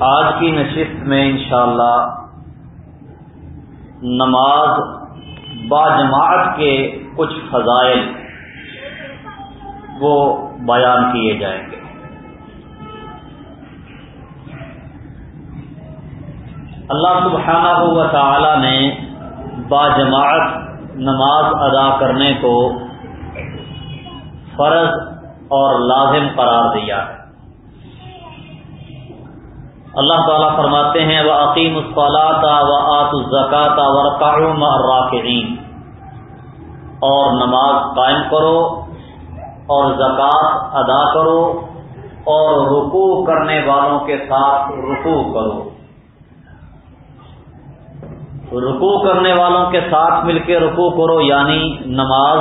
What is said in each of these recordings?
آج کی نشست میں انشاءاللہ نماز با جماعت کے کچھ فضائل وہ بیان کیے جائیں گے۔ اللہ سبحانہ و تعالی نے با جماعت نماز ادا کرنے کو فرض اور لازم قرار دیا۔ ہے اللہ تعالیٰ فرماتے ہیں وہ عقیم الصلاطہ و آت الزکاتہ و الراکعین اور نماز قائم کرو اور زکوٰۃ ادا کرو اور رکوع کرنے والوں کے ساتھ رکوع کرو۔ رکوع کرنے والوں کے ساتھ مل کے رکوع کرو یعنی نماز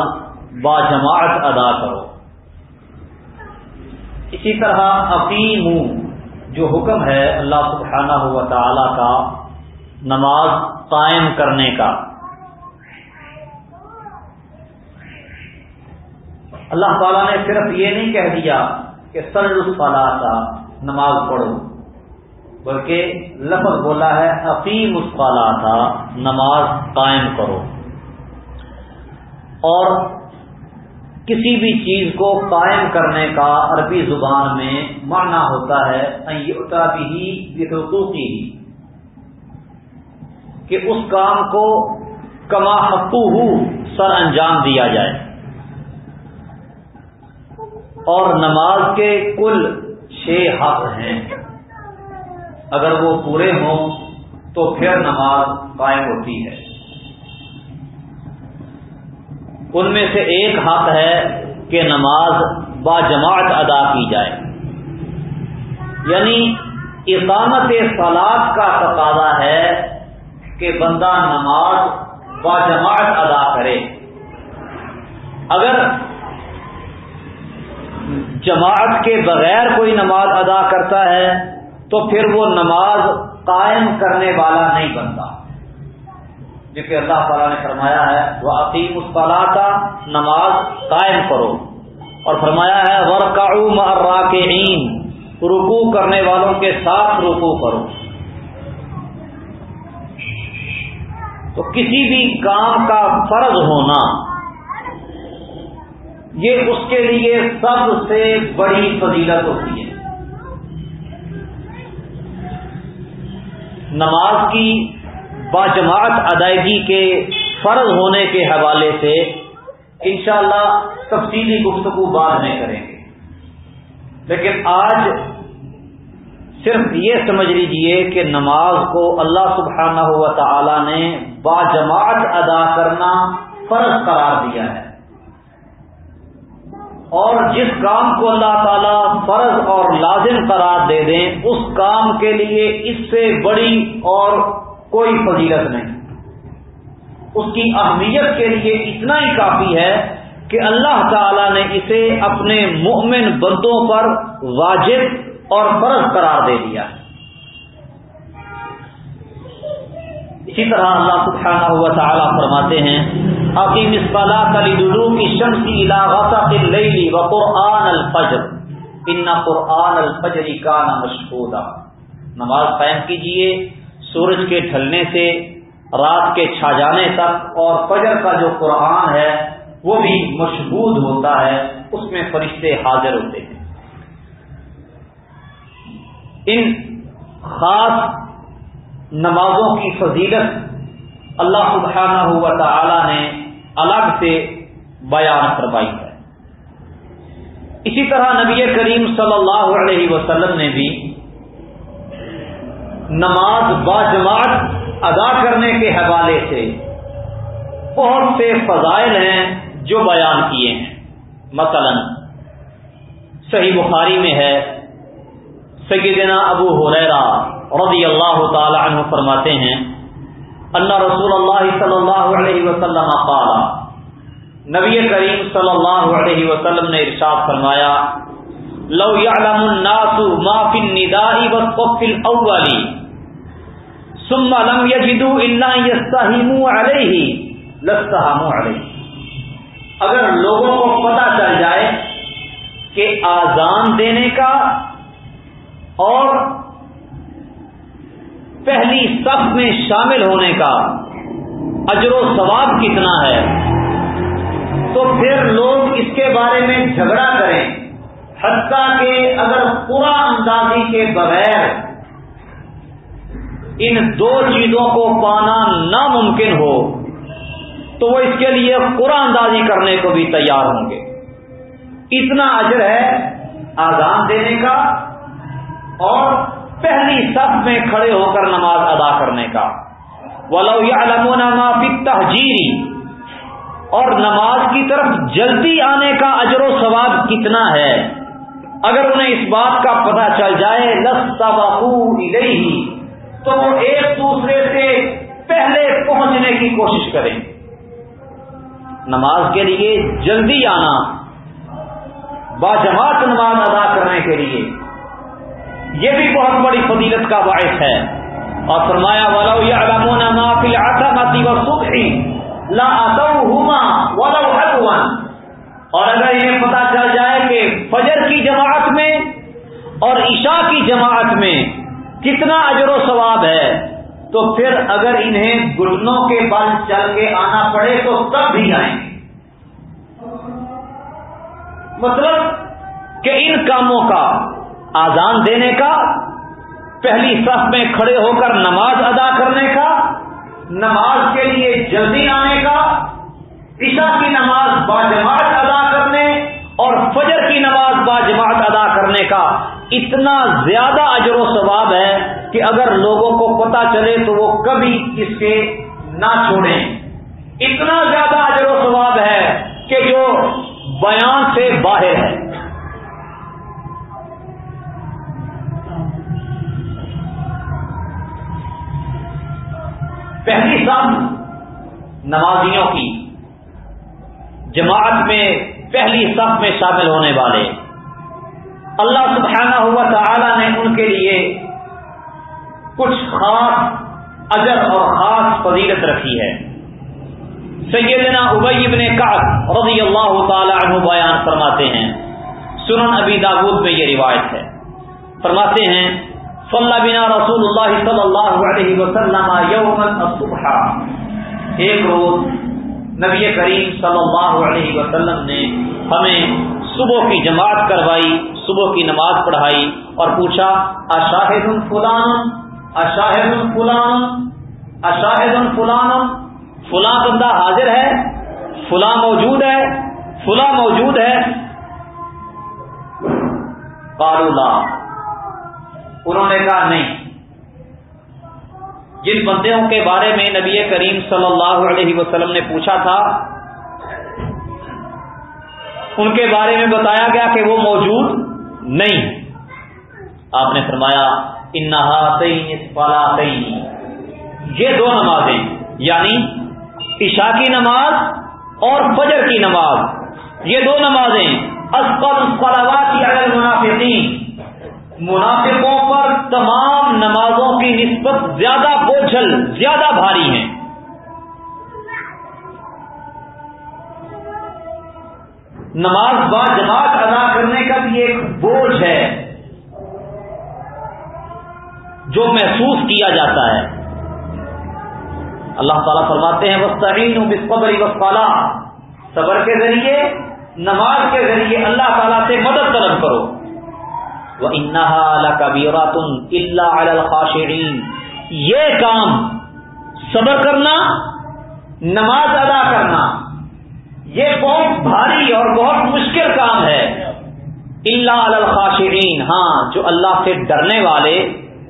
با جماعت ادا کرو۔ اسی طرح عقیم جو حکم ہے اللہ سبحانہ ہوا تعالی کا نماز قائم کرنے کا۔ اللہ تعالیٰ نے صرف یہ نہیں کہہ دیا کہ سر کا نماز پڑھو، بلکہ لفظ بولا ہے عقیم اسفالہ تھا نماز قائم کرو۔ اور کسی بھی چیز کو قائم کرنے کا عربی زبان میں معنی ہوتا ہے بھی حقوقی کہ اس کام کو کما حقو سر انجام دیا جائے۔ اور نماز کے کل چھ حق ہیں۔ اگر وہ پورے ہوں تو پھر نماز قائم ہوتی ہے۔ ان میں سے ایک حق ہے کہ نماز با جماعت ادا کی جائے۔ یعنی اقامت سلاد کا تقاضا ہے کہ بندہ نماز با جماعت ادا کرے۔ اگر جماعت کے بغیر کوئی نماز ادا کرتا ہے تو پھر وہ نماز قائم کرنے والا نہیں بنتا۔ کہ اللہ تعالیٰ نے فرمایا ہے وہ عقیم اسپلا کا نماز قائم کرو۔ اور فرمایا ہے ورکا کے رکو کرنے والوں کے ساتھ رکو کرو۔ تو کسی بھی کام کا فرض ہونا، یہ اس کے لیے سب سے بڑی فضیلت ہوتی ہے۔ نماز کی باجماعت ادائیگی کے فرض ہونے کے حوالے سے انشاءاللہ تفصیلی گفتگو بعد میں کریں گے۔ لیکن آج صرف یہ سمجھ لیجیے کہ نماز کو اللہ سبحانہ ہوا تعالی نے باجماعت ادا کرنا فرض قرار دیا ہے۔ اور جس کام کو اللہ تعالی فرض اور لازم قرار دے دیں، اس کام کے لیے اس سے بڑی اور کوئی فضیلت نہیں۔ اس کی اہمیت کے لیے اتنا ہی کافی ہے کہ اللہ تعالی نے اسے اپنے مومن بندوں پر واجب اور فرض قرار دے دیا۔ اسی طرح اللہ سبحانہ ہوا تعالیٰ فرماتے ہیں عقیم اسفلا علی دلو کی شمسی علاقہ و قرآن الفجر ان قرآن الفجری کا نہ مشہور نماز قائم کیجیے سورج کے ڈھلنے سے، رات کے چھا جانے تک اور فجر کا جو قرآن ہے، وہ بھی مشہور ہوتا ہے، اس میں فرشتے حاضر ہوتے ہیں۔ ان خاص نمازوں کی فضیلت اللہ سبحانہ ہوا تعالی نے الگ سے بیان کروائی ہے۔ اسی طرح نبی کریم صلی اللہ علیہ وسلم نے بھی نماز با جماعت ادا کرنے کے حوالے سے بہت سے فضائل ہیں جو بیان کیے ہیں۔ مثلا صحیح بخاری میں ہے، سیدنا ابو حریرا رضی اللہ تعالی عنہ فرماتے ہیں اللہ رسول اللہ صلی اللہ علیہ وسلم قال، نبی کریم صلی اللہ علیہ وسلم نے ارشاد فرمایا لو يعلم الناس ما في النداء والصف الاول ثم لم يجدوا الا يستهموا عليه. لستهموا عليه. اگر لوگوں کو پتہ چل جائے کہ آزان دینے کا اور پہلی صف میں شامل ہونے کا اجر و ثواب کتنا ہے، تو پھر لوگ اس کے بارے میں جھگڑا کریں۔ حتیٰ کہ اگر پورا اندازی کے بغیر ان دو چیزوں کو پانا ناممکن ہو، تو وہ اس کے لیے قرآن اندازی کرنے کو بھی تیار ہوں گے۔ اتنا اجر ہے آزان دینے کا اور پہلی صف میں کھڑے ہو کر نماز ادا کرنے کا۔ ولو یا علمونا معافی تحجیری اور نماز کی طرف جلدی آنے کا اجر و ثواب کتنا ہے؟ اگر انہیں اس بات کا پتہ چل جائے لس ہی تو وہ ایک دوسرے سے پہلے پہنچنے کی کوشش کریں۔ نماز کے لیے جلدی آنا، باجماعت نماز ادا کرنے کے لیے، یہ بھی بہت بڑی فضیلت کا باعث ہے۔ اور فرمایا، ولو یا علامہ فی العتمتی و صبحی لا اتوہما ولو اور اگر انہیں پتا چل جائے کہ فجر کی جماعت میں اور عشاء کی جماعت میں کتنا اجر و ثواب ہے، تو پھر اگر انہیں گٹنوں کے بل چل کے آنا پڑے تو تب بھی آئیں مطلب کہ ان کاموں کا آزان دینے کا، پہلی صف میں کھڑے ہو کر نماز ادا کرنے کا، نماز کے لیے جلدی آنے کا عشاء کی نماز باجماعت ادا کرنے اور فجر کی نماز باجماعت ادا کرنے کا اتنا زیادہ اجر و ثواب ہے کہ اگر لوگوں کو پتا چلے تو وہ کبھی اس کے نہ چھوڑیں۔ اتنا زیادہ اجر و ثواب ہے کہ جو بیان سے باہر ہے۔ پہلی صف نمازیوں کی جماعت میں پہلی صف میں شامل ہونے والے۔ اللہ سبحانہ ہوا تعالی نے ان کے لیے کچھ خاص اجر اور خاص فضیلت رکھی ہے۔ سیدنا ابئی ابن کعب رضی اللہ تعالی عنہ بیان فرماتے ہیں۔ سنن ابی داود میں یہ روایت ہے۔ فرماتے ہیں، صلی بنا رسول اللہ صلی اللہ علیہ وسلم یوم الصبح۔ ایک روز نبی کریم صلی اللہ علیہ وسلم نے ہمیں صبح کی جماعت کروائی، صبح کی نماز پڑھائی اور پوچھا اشاہد فلان اشاہد فلان اشاہد فلان فلاں بندہ حاضر ہے؟ فلاں موجود ہے؟ فلاں موجود ہے؟ کارولا انہوں نے کہا، نہیں۔ جن بندوں کے بارے میں نبی کریم صلی اللہ علیہ وسلم نے پوچھا تھا، ان کے بارے میں بتایا گیا کہ وہ موجود نہیں۔ آپ نے فرمایا انہا یہ دو نمازیں یعنی عشاء کی نماز اور فجر کی نماز۔ یہ دو نمازیں منافقین منافقوں پر تمام نمازوں کی نسبت زیادہ بوجھل، زیادہ بھاری ہیں۔ نماز با جماعت ادا کرنے کا بھی ایک بوجھ ہے، جو محسوس کیا جاتا ہے۔ اللہ تعالیٰ فرماتے ہیں وسطین بسبری وسپالا صبر کے ذریعے، نماز کے ذریعے اللہ تعالیٰ سے مدد طلب کرو۔ وہ انہا کبیراتن اللہ الخاشرین یہ کام صبر کرنا، نماز ادا کرنا، یہ بہت بھاری اور بہت مشکل کام ہے۔ اللہ الخاشرین ہاں جو اللہ سے ڈرنے والے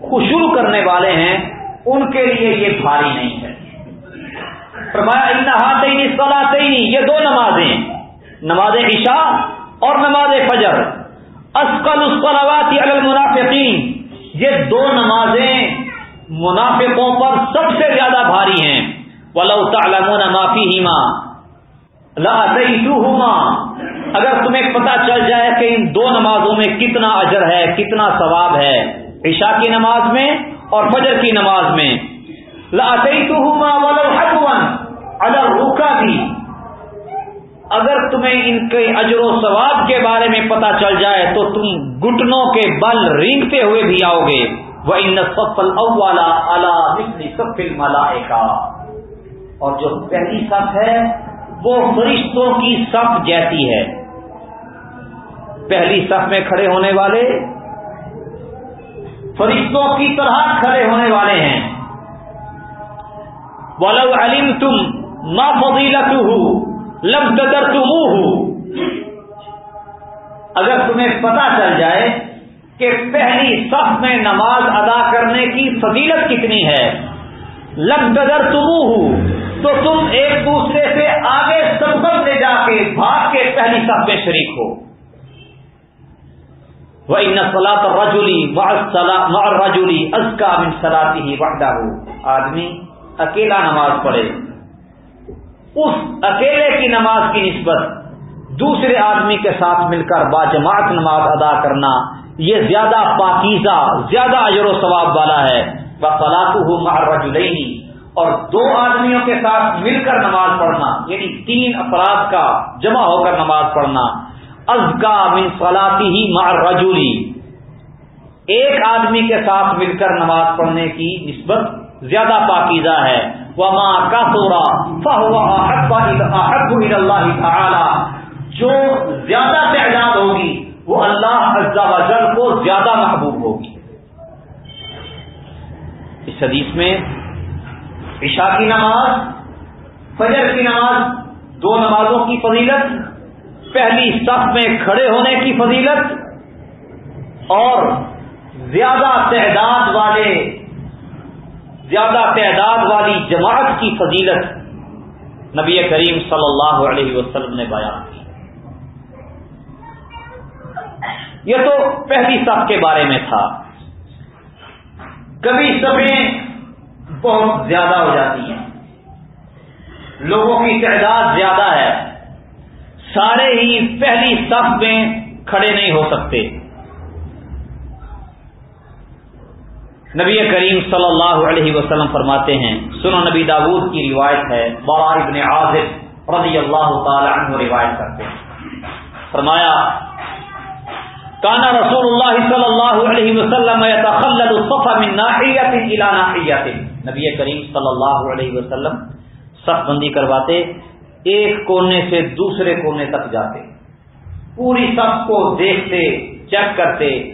خوشبو کرنے والے ہیں، ان کے لیے یہ بھاری نہیں ہے۔ فرمایا انہا سلا یہ دو نمازیں، نماز عشاء اور نماز فجر۔ اسکل اسکلواتی المنافقین یہ دو نمازیں منافقوں پر سب سے زیادہ بھاری ہیں۔ ولو تعلمون ما فیہما لاتیتوہما اگر تمہیں پتہ چل جائے کہ ان دو نمازوں میں کتنا اجر ہے، کتنا ثواب ہے، عشاء کی نماز میں اور فجر کی نماز میں۔ لاتیتوہما ولو حقوا اگر بھی اگر تمہیں ان کے اجر و ثواب کے بارے میں پتا چل جائے تو تم گٹنوں کے بل رینگتے ہوئے بھی آؤ گے۔ وہ ان سفل اولا سفل ملا اور جو پہلی صف ہے، وہ فرشتوں کی صف جیسی ہے۔ پہلی صف میں کھڑے ہونے والے فرشتوں کی طرح کھڑے ہونے والے ہیں۔ ولو علم تم ما فضیلت لم قدر اگر تمہیں پتا چل جائے کہ پہلی صف میں نماز ادا کرنے کی فضیلت کتنی ہے، لم قدر تم تو تم ایک دوسرے سے آگے سفر لے جا کے بھاگ کے پہلی صف میں شریک ہو۔ وہ ان سلاط رجولی رجولی ازکا من سلاتی ہی وحدہ ہو آدمی اکیلا نماز پڑھے۔ اس اکیلے کی نماز کی نسبت دوسرے آدمی کے ساتھ مل کر با جماعت نماز ادا کرنا یہ زیادہ پاکیزہ، زیادہ اجر و ثواب والا ہے۔ وہ فلاط اور دو آدمیوں کے ساتھ مل کر نماز پڑھنا یعنی تین افراد کا جمع ہو کر نماز پڑھنا۔ ازکا من فلاطی ہی مار رجولی ایک آدمی کے ساتھ مل کر نماز پڑھنے کی نسبت زیادہ پاکیزہ ہے۔ وہ ماں کا سورا اللہ تعالی جو زیادہ تعداد ہوگی، وہ اللہ و جل کو زیادہ محبوب ہوگی. اس حدیث میں عشاء کی نماز، فجر کی نماز، دو نمازوں کی فضیلت، پہلی صف میں کھڑے ہونے کی فضیلت، اور زیادہ تعداد والے زیادہ تعداد والی جماعت کی فضیلت نبی کریم صلی اللہ علیہ وسلم نے بیان کی۔ یہ تو پہلی صف کے بارے میں تھا۔ کبھی سبیں بہت زیادہ ہو جاتی ہیں۔ لوگوں کی تعداد زیادہ ہے۔ سارے ہی پہلی صف میں کھڑے نہیں ہو سکتے۔ نبی کریم صلی اللہ علیہ وسلم فرماتے ہیں سنو نبی داود کی روایت ہے بار ابن عازب رضی اللہ تعالی عنہ روایت کرتے ہیں۔ فرمایا کانا رسول اللہ صلی اللہ علیہ وسلم يتخلل الصف من ناحیت الى ناحیت. نبی کریم صلی اللہ علیہ وسلم صف بندی کرواتے، ایک کونے سے دوسرے کونے تک جاتے۔ پوری صف کو دیکھتے، چیک کرتے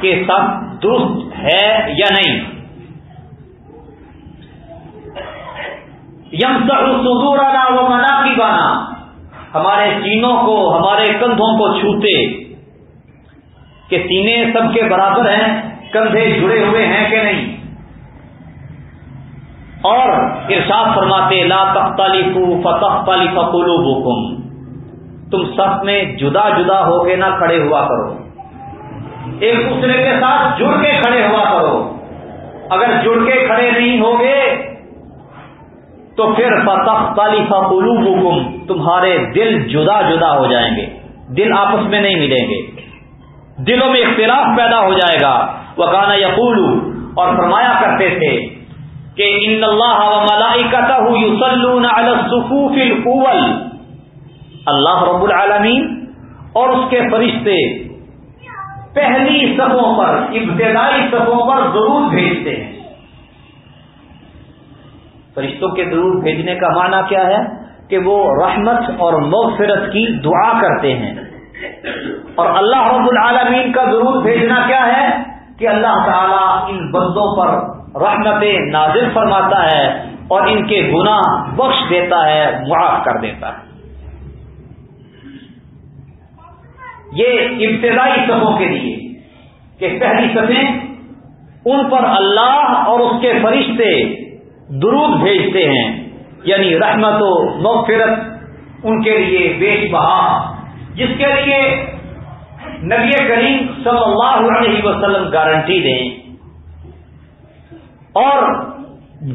کہ سب درست ہے یا نہیں؟ یم سدور آنا منا کی بانا ہمارے چینوں کو، ہمارے کندھوں کو چھوتے کہ سینے سب کے برابر ہیں، کندھے جڑے ہوئے ہیں کہ نہیں؟ اور ارشاد فرماتے، لا تختلف فتختلف قلوبکم. تم سب میں جدا جدا ہو کے نہ کھڑے ہوا کرو۔ ایک دوسرے کے ساتھ جڑ کے کھڑے ہوا کرو۔ اگر جڑ کے کھڑے نہیں ہوگے، تو پھر فتح قلوبکم تمہارے دل جدا جدا ہو جائیں گے۔ دل آپس میں نہیں ملیں گے۔ دلوں میں اختلاف پیدا ہو جائے گا۔ وہ گانا یقول اور فرمایا کرتے تھے کہ ان اللہ و الاول اللہ رب العالمین اور اس کے فرشتے پہلی صفوں پر، ابتدائی صفوں پر ضرور بھیجتے ہیں۔ فرشتوں کے ضرور بھیجنے کا معنی کیا ہے؟ کہ وہ رحمت اور مغفرت کی دعا کرتے ہیں۔ اور اللہ رب العالمین کا ضرور بھیجنا کیا ہے؟ کہ اللہ تعالیٰ ان بندوں پر رحمت نازل فرماتا ہے اور ان کے گناہ بخش دیتا ہے، معاف کر دیتا ہے۔ یہ ابتدائی صفوں کے لیے کہ پہلی صفیں ان پر اللہ اور اس کے فرشتے درود بھیجتے ہیں یعنی رحمت و مغفرت ان کے لیے بیش بہا، جس کے لیے نبی کریم صلی اللہ علیہ وسلم گارنٹی دیں۔ اور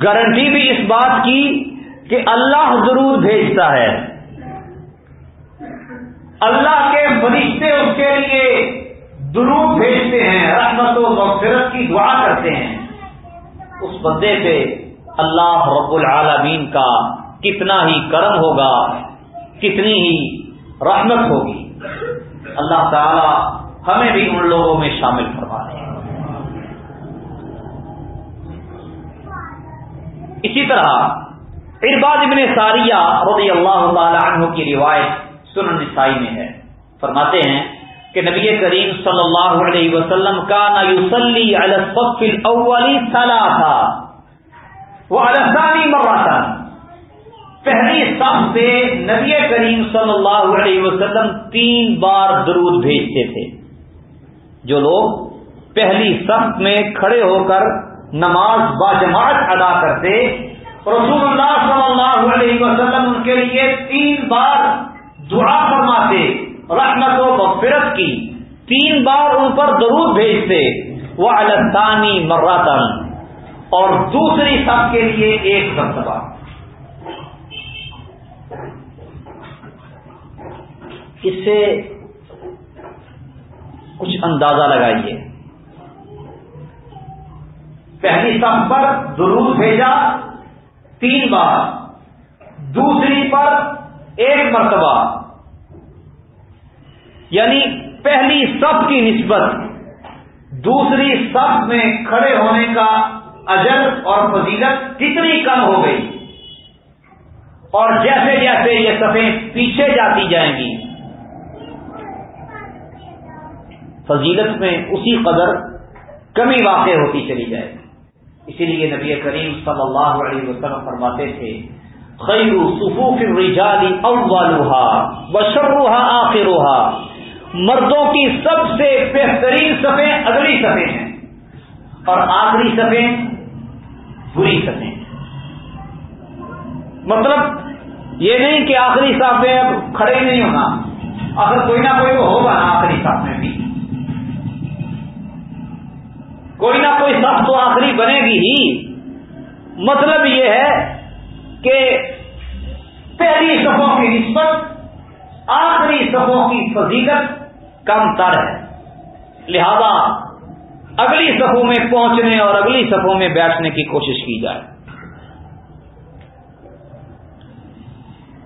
گارنٹی بھی اس بات کی کہ اللہ ضرور بھیجتا ہے۔ اللہ کے فرشتے اس کے لیے درود بھیجتے ہیں، رحمت و مغفرت کی دعا کرتے ہیں۔ اس بندے پہ اللہ رب العالمین کا کتنا ہی کرم ہوگا، کتنی ہی رحمت ہوگی۔ اللہ تعالی ہمیں بھی ان لوگوں میں شامل کروا دیں اسی طرح ارباد ابن ساریہ رضی اللہ تعالی عنہ کی روایت سنن نسائی میں ہے۔ فرماتے ہیں کہ نبی کریم صلی اللہ علیہ وسلم کا نسلی الاولی سلا تھا وہ السانی مرتا۔ پہلی سب سے نبی کریم صلی اللہ علیہ وسلم تین بار درود بھیجتے تھے۔ جو لوگ پہلی سخت میں کھڑے ہو کر نماز باجماعت ادا کرتے، رسول اللہ صلی اللہ علیہ وسلم ان کے لیے تین بار دعا فرماتے، رحمت و مغفرت کی، تین بار ان پر درود بھیجتے وہ السانی مراتن اور دوسری سب کے لیے ایک مرتبہ۔ اس سے کچھ اندازہ لگائیے۔ پہلی سب پر درود بھیجا، تین بار۔ دوسری پر ایک مرتبہ یعنی پہلی سب کی نسبت، دوسری سب میں کھڑے ہونے کا اجر اور فضیلت کتنی کم ہو گئی۔ اور جیسے جیسے یہ سفید پیچھے جاتی جائیں گی، فضیلت میں اسی قدر کمی واقع ہوتی چلی جائے گی۔ اسی لیے نبی کریم صلی اللہ علیہ وسلم فرماتے تھے خیر صفوف الرجال اولها وشرها آخرها مردوں کی سب سے بہترین صفیں اگلی صفیں ہیں اور آخری صفیں بری صفیں مطلب یہ نہیں کہ آخری صاف میں اب کھڑے نہیں ہونا۔ اگر کوئی نہ کوئی تو ہوگا نا آخری صاف میں بھی۔ کوئی نہ کوئی سب تو آخری بنے گی ہی۔ مطلب یہ ہے کہ پہلی صفوں کی نسبت آخری صفوں کی فضیلت کم تر ہے۔ لہذا اگلی صفوں میں پہنچنے اور اگلی صفوں میں بیٹھنے کی کوشش کی جائے۔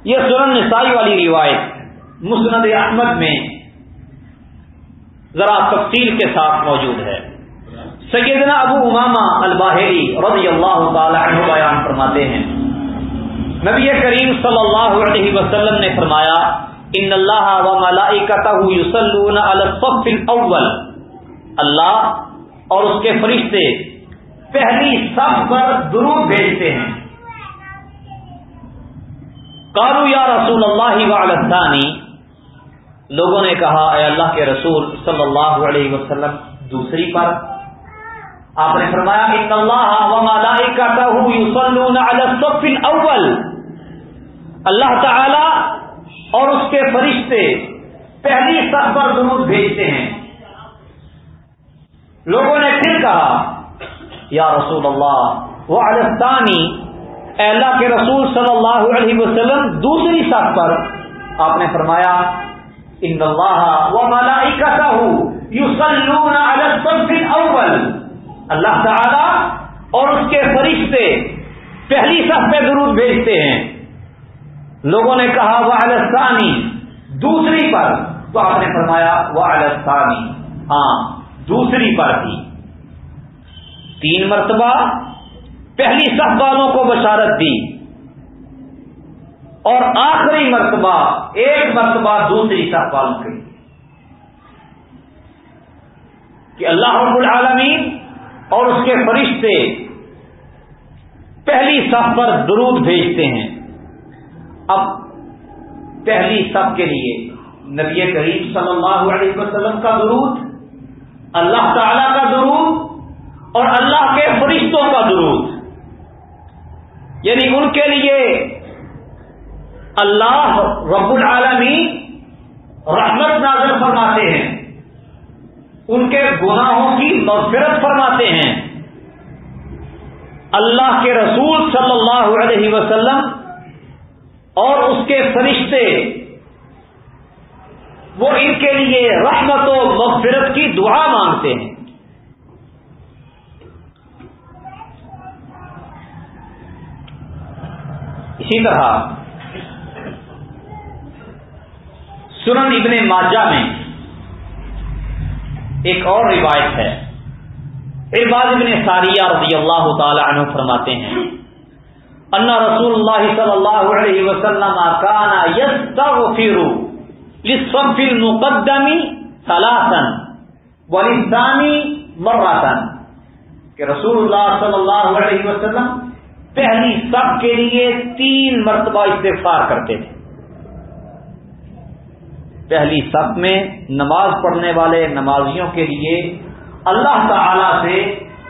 یہ سورن نسائی والی روایت مسند احمد میں ذرا تفصیل کے ساتھ موجود ہے۔ سیدنا ابو اماما الباہری رضی اللہ تعالی عنہ بیان فرماتے ہیں۔ نبی کریم صلی اللہ علیہ وسلم نے فرمایا، ان اللہ و ملائکتہ یصلون علی الصف الاول. اللہ اور اس کے فرشتے پہلی صف پر درود بھیجتے ہیں۔ قالوا یا رسول اللہ وعلی الثانی، لوگوں نے کہا، اے اللہ کے رسول صلی اللہ علیہ وسلم، دوسری پر۔ آپ نے فرمایا، ان اللہ و علی الصف الاول. اللہ تعالی اور اس کے فرشتے پہلی سب پر درود بھیجتے ہیں۔ لوگوں نے پھر کہا، یا رسول اللہ وہ الستانی اللہ کے رسول صلی اللہ علیہ وسلم، دوسری سب پر آپ نے فرمایا، ان اللہ و ملائکتہ یصلون علی الصف الاول۔ اللہ تعالی اور اس کے فرشتے پہلی صف پہ درود بھیجتے ہیں۔ لوگوں نے کہا وہ السانی دوسری پر۔ تو آپ نے فرمایا وہ السانی ہاں دوسری پر تھی۔ تین مرتبہ پہلی صف والوں کو بشارت دی۔ اور آخری مرتبہ، ایک مرتبہ دوسری صف والوں کے کہ اللہ رب العالمین اور اس کے فرشتے پہلی صف پر درود بھیجتے ہیں۔ اب پہلی صف کے لیے نبی کریم صلی اللہ علیہ وسلم کا درود، اللہ تعالی کا درود اور اللہ کے فرشتوں کا درود۔ یعنی ان کے لیے اللہ رب العالمین رحمت نازل فرماتے ہیں، ان کے گناہوں کی مغفرت فرماتے ہیں۔ اللہ کے رسول صلی اللہ علیہ وسلم اور اس کے فرشتے وہ ان کے لیے رحمت و مغفرت کی دعا مانگتے ہیں۔ اسی طرح سنن ابن ماجہ میں ایک اور روایت ہے۔ ارباد ابن ساریہ رضی اللہ تعالی عنہ فرماتے ہیں ان رسول اللہ صلی اللہ علیہ وسلم کانا یستغفر للصف المقدم ثلاثا وللثاني مرة کہ رسول اللہ صلی اللہ علیہ وسلم پہلی سب کے لیے تین مرتبہ استغفار کرتے تھے. پہلی سب میں نماز پڑھنے والے نمازیوں کے لیے اللہ تعالی سے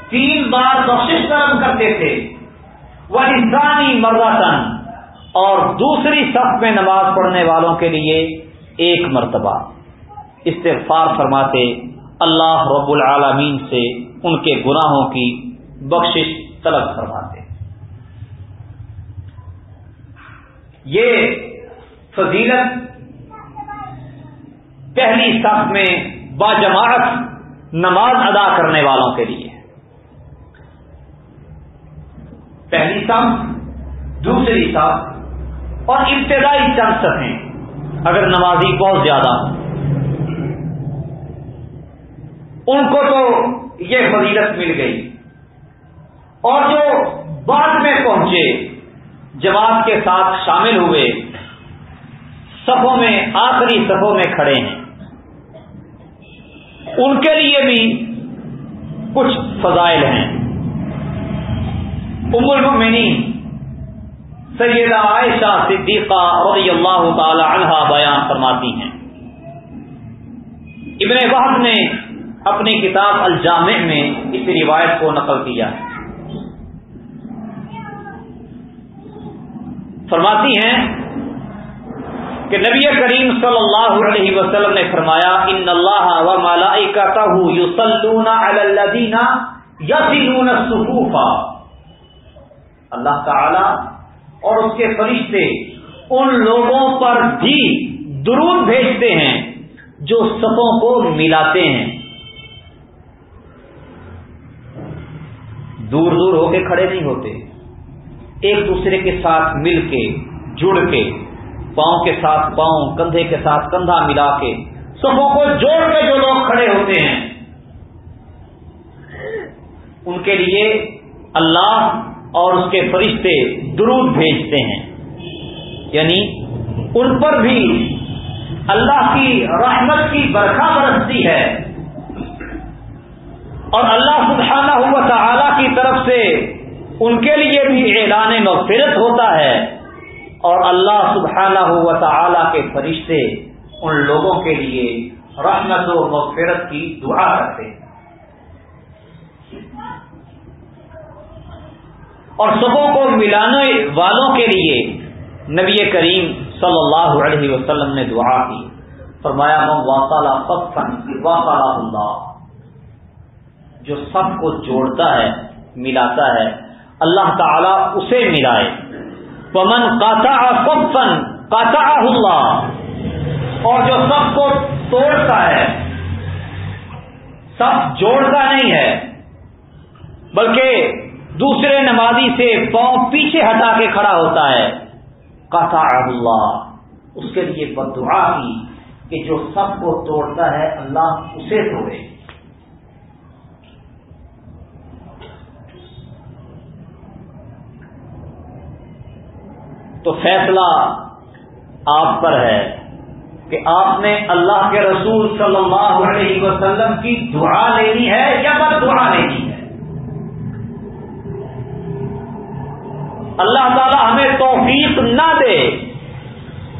تین بار بخش کرم کرتے تھے. وہ انسانی مراسن اور دوسری سب میں نماز پڑھنے والوں کے لیے ایک مرتبہ۔ استغفار فرماتے، اللہ رب العالمین سے ان کے گناہوں کی بخشش طلب فرماتے۔ یہ فضیلت پہلی صف میں باجماعت نماز ادا کرنے والوں کے لیے۔ پہلی صف دوسری صف اور ابتدائی چند صفیں اگر نمازی بہت زیادہ ان کو تو یہ فضیلت مل گئی۔ اور جو بعد میں پہنچے، جماعت کے ساتھ شامل ہوئے، صفوں میں، آخری صفوں میں کھڑے ہیں۔ ان کے لیے بھی کچھ فضائل ہیں۔ ام المؤمنین سیدہ عائشہ صدیقہ رضی اللہ تعالی عنہ بیان فرماتی ہیں. ابن وحد نے اپنی کتاب الجامع میں اس روایت کو نقل کیا ہے. فرماتی ہیں کہ نبی کریم صلی اللہ علیہ وسلم نے فرمایا، ان اللہ و ملائکتہ یصلون علی الذین یصلون الصفوف. اللہ تعالی اور اس کے فرشتے ان لوگوں پر بھی درود بھیجتے ہیں جو سپوں کو ملاتے ہیں۔ دور دور ہو کے کھڑے نہیں ہوتے۔ ایک دوسرے کے ساتھ مل کے، جڑ کے، پاؤں کے ساتھ پاؤں، کندھے کے ساتھ کندھا ملا کے سبوں کو جوڑ کے جو لوگ کھڑے ہوتے ہیں، ان کے لیے اللہ اور اس کے فرشتے درود بھیجتے ہیں۔ یعنی ان پر بھی اللہ کی رحمت کی برکھا برستی ہے۔ اور اللہ سبحانہ ہوا تعالی کی طرف سے ان کے لیے بھی اعلان مغفرت ہوتا ہے۔ اور اللہ سبحانہ ہوا تعالی کے فرشتے ان لوگوں کے لیے رحمت و مغفرت کی دعا کرتے ہیں۔ اور سبوں کو ملانے والوں کے لیے نبی کریم صلی اللہ علیہ وسلم نے دعا کی۔ فرمایا اللہ۔ جو سب کو جوڑتا ہے، ملاتا ہے، اللہ تعالی اسے ملائے۔ پمن کاتا فن کاتا اللہ۔ اور جو سب کو توڑتا ہے، سب جوڑتا نہیں ہے، بلکہ دوسرے نمازی سے پاؤں پیچھے ہٹا کے کھڑا ہوتا ہے۔ کاتا اللہ۔ اس کے لیے بدعا کی کہ جو سب کو توڑتا ہے، اللہ اسے توڑے۔ تو فیصلہ آپ پر ہے کہ آپ نے اللہ کے رسول صلی اللہ علیہ وسلم کی دعا لینی ہے یا بس دعا لینی ہے؟ اللہ تعالی ہمیں توفیق نہ دے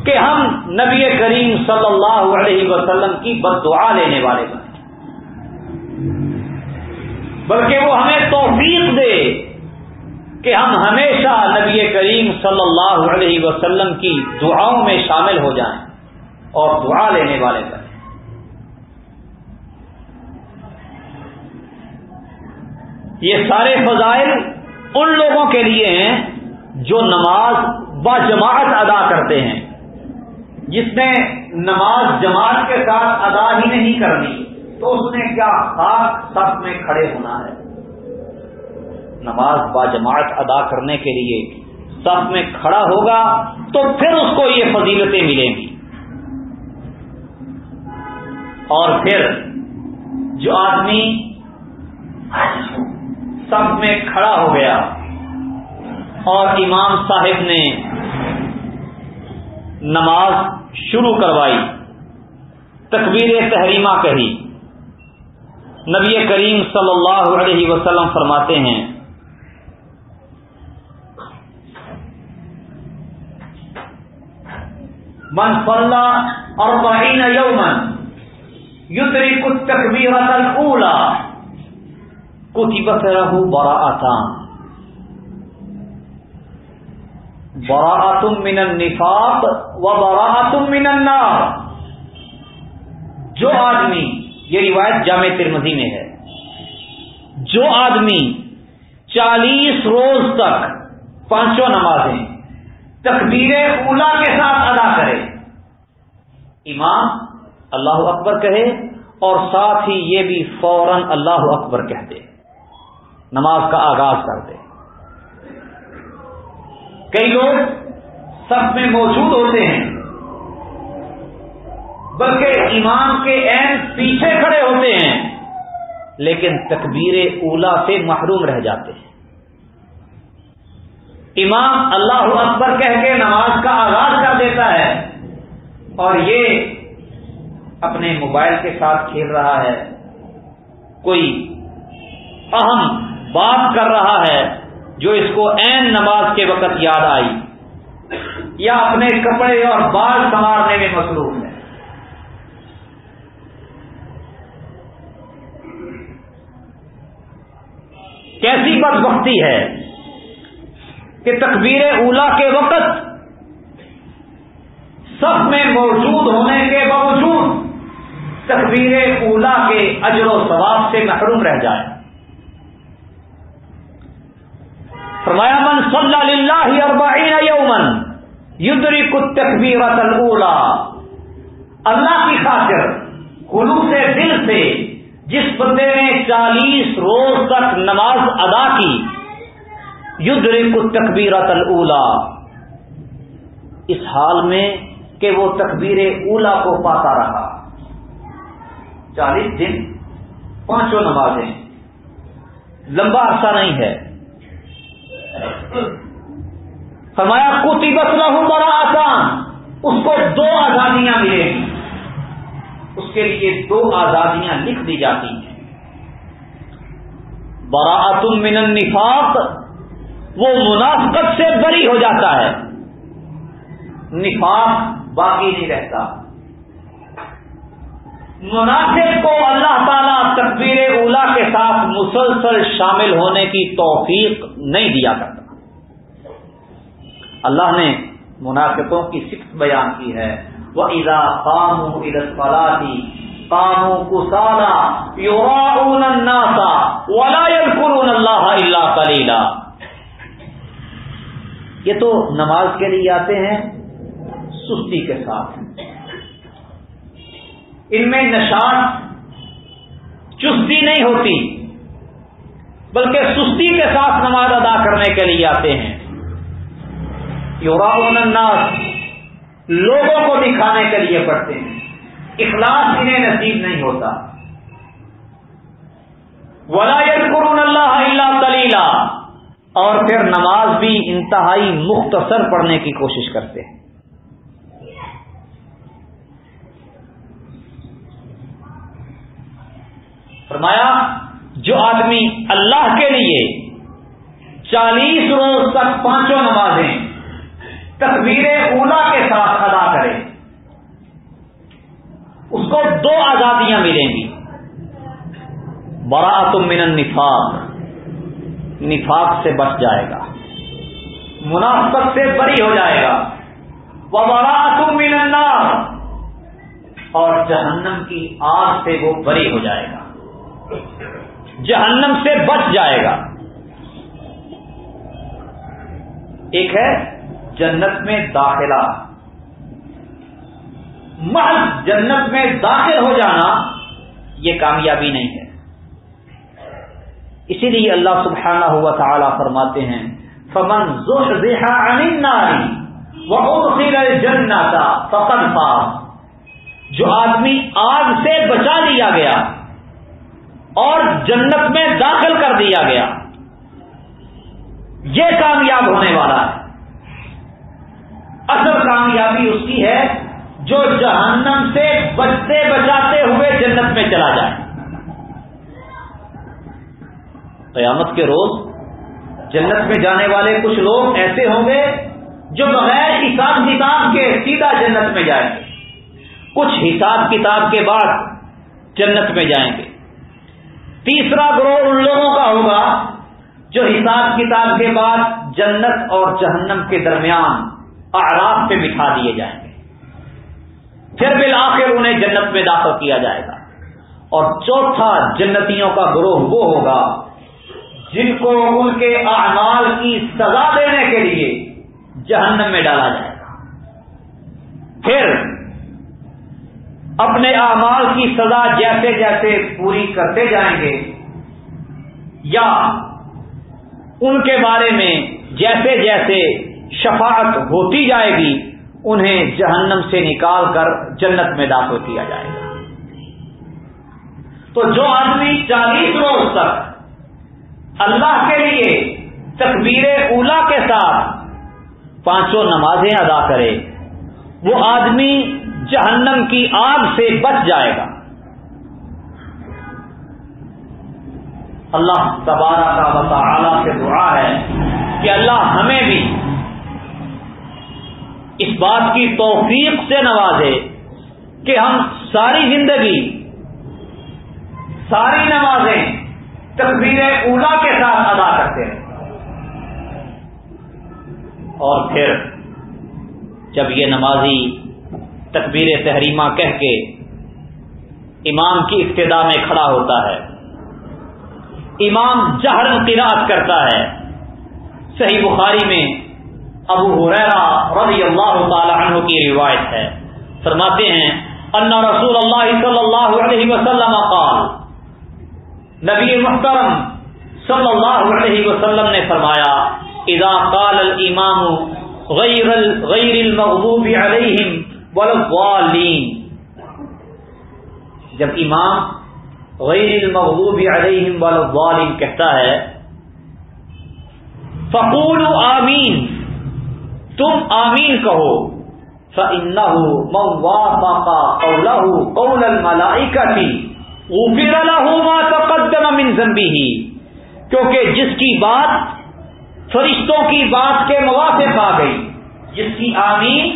کہ ہم نبی کریم صلی اللہ علیہ وسلم کی بد دعا لینے والے بنے بلکہ وہ ہمیں توفیق دے کہ ہم ہمیشہ نبی کریم صلی اللہ علیہ وسلم کی دعاؤں میں شامل ہو جائیں اور دعا لینے والے بنے یہ سارے فضائل ان لوگوں کے لیے ہیں جو نماز با جماعت ادا کرتے ہیں، جس نے نماز جماعت کے ساتھ ادا ہی نہیں کرنی، تو اس نے کیا خاص سب میں کھڑے ہونا ہے؟ نماز با جماعت ادا کرنے کے لیے سب میں کھڑا ہوگا، تو پھر اس کو یہ فضیلتیں ملیں گی۔ اور پھر جو آدمی سب میں کھڑا ہو گیا اور امام صاحب نے نماز شروع کروائی، تکبیر تحریمہ کہی۔ نبی کریم صلی اللہ علیہ وسلم فرماتے ہیں، من صلى أربعين يوما يدرك التكبيرة الأولى كتبت له براءتان براءة من النفاق وبراءة من النار۔ جو آدمی، یہ روایت جامع ترمزی میں ہے۔ جو آدمی چالیس روز تک پانچوں نمازیں تکبیر اولا کے ساتھ ادا کرے، امام اللہ اکبر کہے اور ساتھ ہی یہ بھی فوراً اللہ اکبر کہہ دے نماز کا آغاز کر دے۔ کئی لوگ سب میں موجود ہوتے ہیں، بلکہ امام کے عین پیچھے کھڑے ہوتے ہیں، لیکن تکبیر اولا سے محروم رہ جاتے ہیں۔ امام اللہ اکبر کہہ کے نماز کا آغاز کر دیتا ہے، اور یہ اپنے موبائل کے ساتھ کھیل رہا ہے، کوئی اہم بات کر رہا ہے۔ جو اس کو این نماز کے وقت یاد آئی، یا اپنے کپڑے اور بال سنوارنے میں مصروف ہے کیسی بد ہے کہ تکبیر اولا کے وقت سب میں موجود ہونے کے باوجود تکبیر اولا کے اجر و ثواب سے محروم رہ جائے فرمایا، من صلی اللہ اربعین یومن یدری کو تکبیر اولا اللہ کی خاطر خلوص دل سے جس بندے نے چالیس روز تک نماز ادا کی کو تکبیرت اولا اس حال میں کہ وہ تکبیر اولا کو پاتا رہا۔ چالیس دن پانچوں نمازیں، لمبا عرصہ نہیں ہے۔ فرمایا کوتی بسلا ہوں بڑا آسان اس کو دو آزادیاں ملیں گی۔ اس کے لیے دو آزادیاں لکھ دی جاتی ہیں۔ براعت من النفاق، وہ منافقت سے بری ہو جاتا ہے۔ نفاق باقی نہیں رہتا۔ مناسب کو اللہ تعالیٰ تقبیر اولا کے ساتھ مسلسل شامل ہونے کی توفیق نہیں دیا کرتا۔ اللہ نے مناسبوں کی سکھ بیان کی ہے۔ وہ ادا کاموں ادت فلاحی کاموں کسالا ولا قرون اللہ اللہ کلیلہ یہ تو نماز کے لیے آتے ہیں، سستی کے ساتھ۔ ان میں نشان چستی نہیں ہوتی، بلکہ سستی کے ساتھ نماز ادا کرنے کے لیے آتے ہیں۔ یورا الناس لوگوں کو دکھانے کے لیے پڑھتے ہیں۔ اخلاص انہیں نصیب نہیں ہوتا۔ ولا قرون اللہ اللہ کلیلہ اور پھر نماز بھی انتہائی مختصر پڑھنے کی کوشش کرتے ہیں۔ فرمایا، جو آدمی اللہ کے لیے چالیس روز تک پانچوں نمازیں تقبیر اولا کے ساتھ ادا کرے، اس کو دو آزادیاں ملیں گی۔ برا من النفاق، نفاق سے بچ جائے گا، منافقت سے بری ہو جائے گا۔ وہ بڑا من النار، اور جہنم کی آگ سے وہ بری ہو جائے گا۔ جہنم سے بچ جائے گا۔ ایک ہے جنت میں داخلہ۔ محض جنت میں داخل ہو جانا یہ کامیابی نہیں ہے۔ اسی لیے اللہ سبحانہ ہوا تعالیٰ فرماتے ہیں، فمن وہ جنتا فقط پاس جو آدمی آگ سے بچا لیا گیا اور جنت میں داخل کر دیا گیا۔ یہ کامیاب ہونے والا ہے۔ اصل کامیابی اس کی ہے جو جہنم سے بچتے بچاتے ہوئے جنت میں چلا جائے۔ قیامت کے روز جنت میں جانے والے کچھ لوگ ایسے ہوں گے جو بغیر حساب کتاب کے سیدھا جنت میں جائیں گے۔ کچھ حساب کتاب کے بعد جنت میں جائیں گے۔ تیسرا گروہ ان لوگوں کا ہوگا جو حساب کتاب کے بعد جنت اور جہنم کے درمیان آرام پہ بٹھا دیے جائیں گے۔ پھر بالآخر انہیں جنت میں داخل کیا جائے گا۔ اور چوتھا جنتیوں کا گروہ وہ ہوگا جن کو ان کے اعمال کی سزا دینے کے لیے جہنم میں ڈالا جائے گا۔ پھر اپنے اعمال کی سزا جیسے جیسے پوری کرتے جائیں گے یا ان کے بارے میں جیسے جیسے شفاعت ہوتی جائے گی، انہیں جہنم سے نکال کر جنت میں داخل کیا جائے گا۔ تو جو آدمی چالیس روز تک اللہ کے لیے تکبیر اولا کے ساتھ پانچوں نمازیں ادا کرے، وہ آدمی جہنم کی آگ سے بچ جائے گا۔ اللہ تبارہ کا وطا سے دعا ہے کہ اللہ ہمیں بھی اس بات کی توفیق سے نوازے کہ ہم ساری زندگی ساری نمازیں تقبیر اولا کے ساتھ ادا کرتے ہیں۔ اور پھر جب یہ نمازی تکبیر تحریمہ کہہ کے امام کی ابتدا میں کھڑا ہوتا ہے۔ امام جہر قرات کرتا ہے۔ صحیح بخاری میں ابو حریرا رضی اللہ تعالی عنہ کی روایت ہے۔ فرماتے ہیں، ان رسول اللہ صلی اللہ علیہ وسلم قال، نبی محترم صلی اللہ علیہ وسلم نے فرمایا، اذا قال الامام غیر غیر المغضوب علیہم والین جب امام غیر المغضوب علیہم والضالین کہتا ہے فقول آمین، تم آمین کہو فَإِنَّهُ مَنْ وَافَقَ قَوْلَهُ قَوْلَ الْمَلَائِكَةِ غُفِرَ لَهُ مَا تَقَدَّمَ مِنْ ذَنْبِهِ، کیونکہ جس کی بات فرشتوں کی بات کے موافق آ گئی، جس کی آمین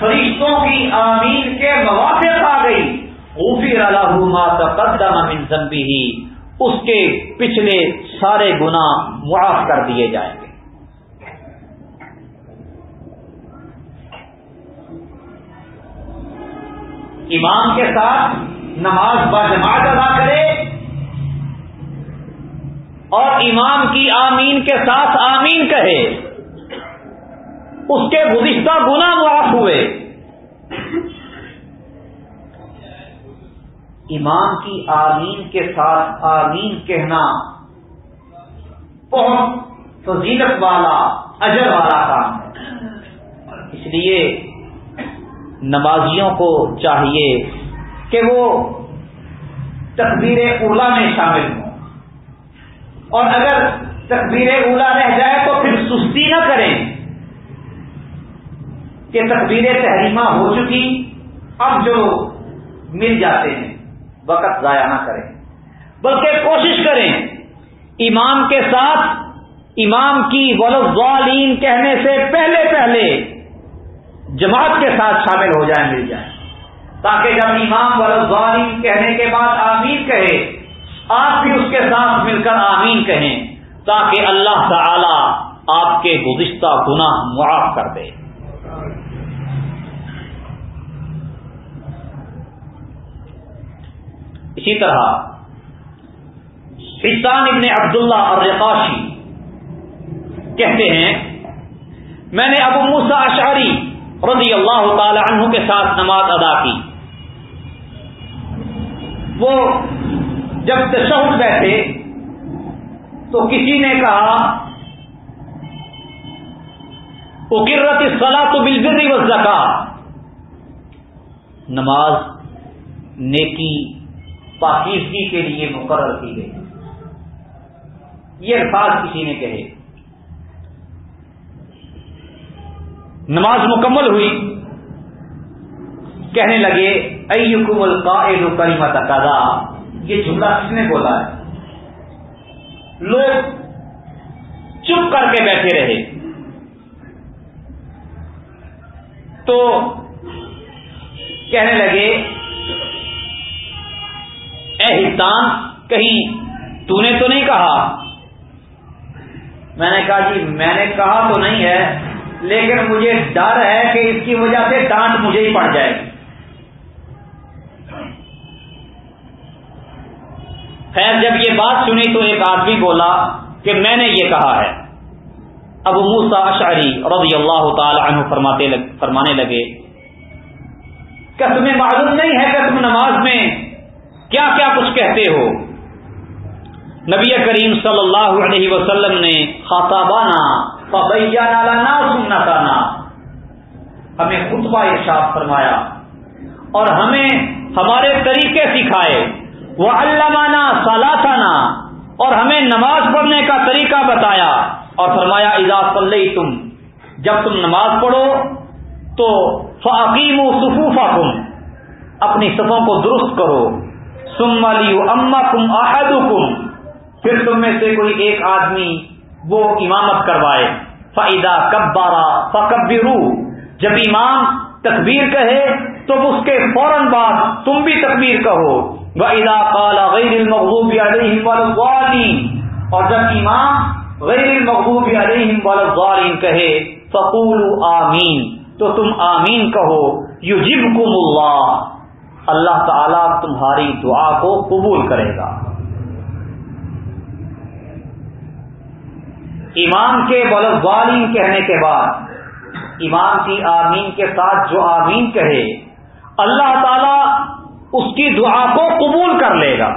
فرشتوں کی آمین کے موافق آ گئی۔ اوفی اللہ تقدم من ذنبه۔ اس کے پچھلے سارے گنا معاف کر دیے جائیں گے۔ امام کے ساتھ نماز باجماعت ادا کرے۔ اور امام کی آمین کے ساتھ آمین کہے۔ اس کے گزشتہ گنا معاف ہوئے۔ امام کی آمین کے ساتھ آمین کہنا۔ بہت فضیلت والا، اجر والا کام ہے۔ اس لیے نمازیوں کو چاہیے کہ وہ تقبیر اولا میں شامل ہوں۔ اور اگر تقبیر اولا رہ جائے تو پھر سستی نہ کریں۔ کہ تقبیر تحریمہ ہو چکی، اب جو مل جاتے ہیں، وقت ضائع نہ کریں۔ بلکہ کوشش کریں، امام کے ساتھ امام کی ولوالین کہنے سے پہلے پہلے جماعت کے ساتھ شامل ہو جائیں، مل جائیں۔ تاکہ جب امام ولوالین کہنے کے بعد آمین کہے، آپ بھی اس کے ساتھ مل کر آمین کہیں، تاکہ اللہ تعالی آپ کے گزشتہ گناہ معاف کر دے۔ اسی طرح حسان ابن عبداللہ اور رقاشی کہتے ہیں، میں نے ابو موسا اشعری رضی اللہ تعالی عنہ کے ساتھ نماز ادا کی۔ وہ جب تشہد بیٹھے تو کسی نے کہا اکرت سلا تو بالبری و زکا نماز نیکی پاکیزگی کے لیے مقرر کی گئی یہ الفاظ کسی نے کہے۔ نماز مکمل ہوئی۔ کہنے لگے، ایکم القائد کلمت قضا یہ جملہ کس نے بولا ہے؟ لوگ چپ کر کے بیٹھے رہے۔ تو کہنے لگے اے ہندان کہیں تو نے تو نہیں کہا؟ میں نے کہا جی میں نے کہا تو نہیں ہے، لیکن مجھے ڈر ہے کہ اس کی وجہ سے ڈانٹ مجھے ہی پڑ جائے گی۔ خیر، جب یہ بات سنی تو ایک آدمی بولا کہ میں نے یہ کہا ہے۔ ابو موسا اشعری رضی اللہ تعالی عنہ فرماتے لگ، فرمانے لگے کیا تمہیں معلوم نہیں ہے کہ تم نماز میں کیا کیا کچھ کہتے ہو؟ نبی کریم صلی اللہ علیہ وسلم نے خاطابانہ لنا سننا ہمیں خطبہ ارشاد فرمایا اور ہمیں ہمارے طریقے سکھائے۔ وہ علامانہ سالاتانہ اور ہمیں نماز پڑھنے کا طریقہ بتایا اور فرمایا اجاز صلی تم جب تم نماز پڑھو تو فعقیم و صفوفہ اپنی صفوں کو درست کرو۔ سم والی اما کم احد پھر تم میں سے کوئی ایک آدمی وہ امامت کروائے۔ فائدہ کب بارہ فکبرو جب امام تکبیر کہے، تو اس کے فوراً بعد تم بھی تکبیر کہو۔ وَإِذَا قَالَ غَيْرِ الْمَغْضُوبِ عَلَيْهِمْ وَالضَّالِينَ اور جب امام غیر المغضوب علیہم والضالین کہے، فقولوا آمین۔ تو تم آمین کہو۔ یجبکم اللہ اللہ تعالی تمہاری دعا کو قبول کرے گا۔ امام کے بلغالین کہنے کے بعد امام کی آمین کے ساتھ جو آمین کہے، اللہ تعالی اس کی دعا کو قبول کر لے گا۔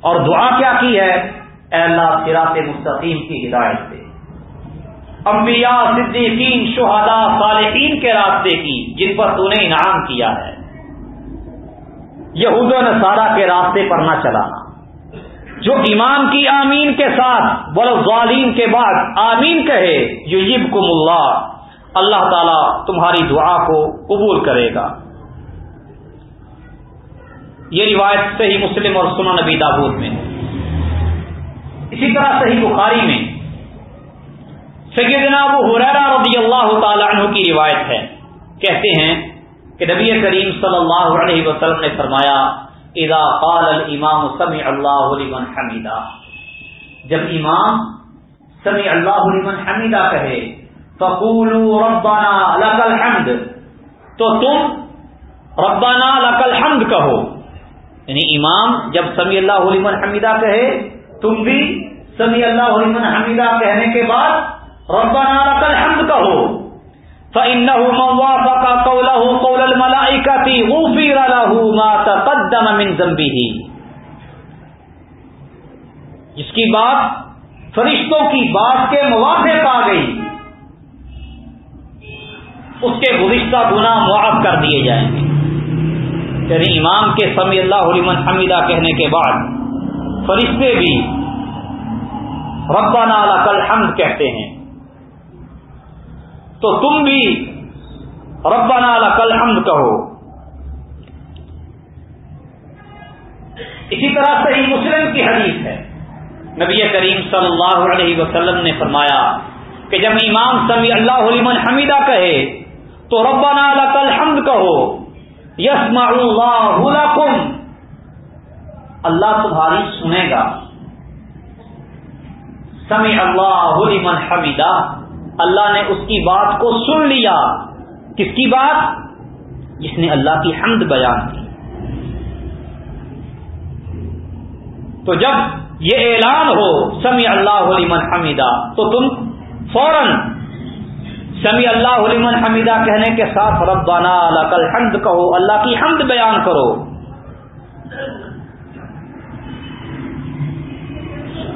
اور دعا کیا کی ہے؟ اے اللہ سراط مستقیم کی ہدایت سے انبیاء، صدیقین، شہداء، صالحین کے راستے کی، جن پر تو نے انعام کیا ہے۔ یہود و نصارہ کے راستے پر نہ چلانا جو امام کی آمین کے ساتھ بل کے بعد آمین کہے جو کم اللہ اللہ تعالی تمہاری دعا کو قبول کرے گا۔ یہ روایت صحیح مسلم اور سنا نبی دابود میں اسی طرح صحیح بخاری میں سیدنا ابو حریرہ رضی اللہ تعالی عنہ کی روایت ہے۔ کہتے ہیں کہ نبی کریم صلی اللہ علیہ وسلم نے فرمایا، اذا قال الامام سمع اللہ لمن حمیدہ. جب امام سمع اللہ لمن حمیدہ کہے، فقولوا ربنا لك الحمد. تو تم ربنا لك الحمد کہو۔ یعنی امام جب سمی اللہ لمن حمیدہ کہے، تم بھی سمی اللہ لمن حمیدہ کہنے کے بعد ربنا لك الحمد کہو۔ فإنه من وافق قوله قول الملائكة غفر له ما تقدم من ذنبه۔ جس کی بات فرشتوں کی بات کے موافق آ گئی، اس کے گزشتہ گناہ معاف کر دیے جائیں گے۔ یعنی امام کے سمی اللہ علمن حمیدہ کہنے کے بعد فرشتے بھی ربنا لک الحمد کہتے ہیں۔ تو تم بھی ربنا لک الحمد کہو۔ اسی طرح سے ہی مسلم کی حدیث ہے۔ نبی کریم صلی اللہ علیہ وسلم نے فرمایا کہ جب امام سمی اللہ علمن حمیدہ کہے تو ربنا لک الحمد کہو۔ یسما اللہ لکم۔ اللہ تمہاری سنے گا۔ سمی اللہ لمن حمیدہ۔ اللہ نے اس کی بات کو سن لیا۔ کس کی بات؟ جس نے اللہ کی حمد بیان کی۔ تو جب یہ اعلان ہو، سمی اللہ علیمن حمیدہ، تو تم فوراً سمی اللہ علیمن حمیدہ کہنے کے ساتھ، ربنا لکل حمد کہو، اللہ کی حمد بیان کرو۔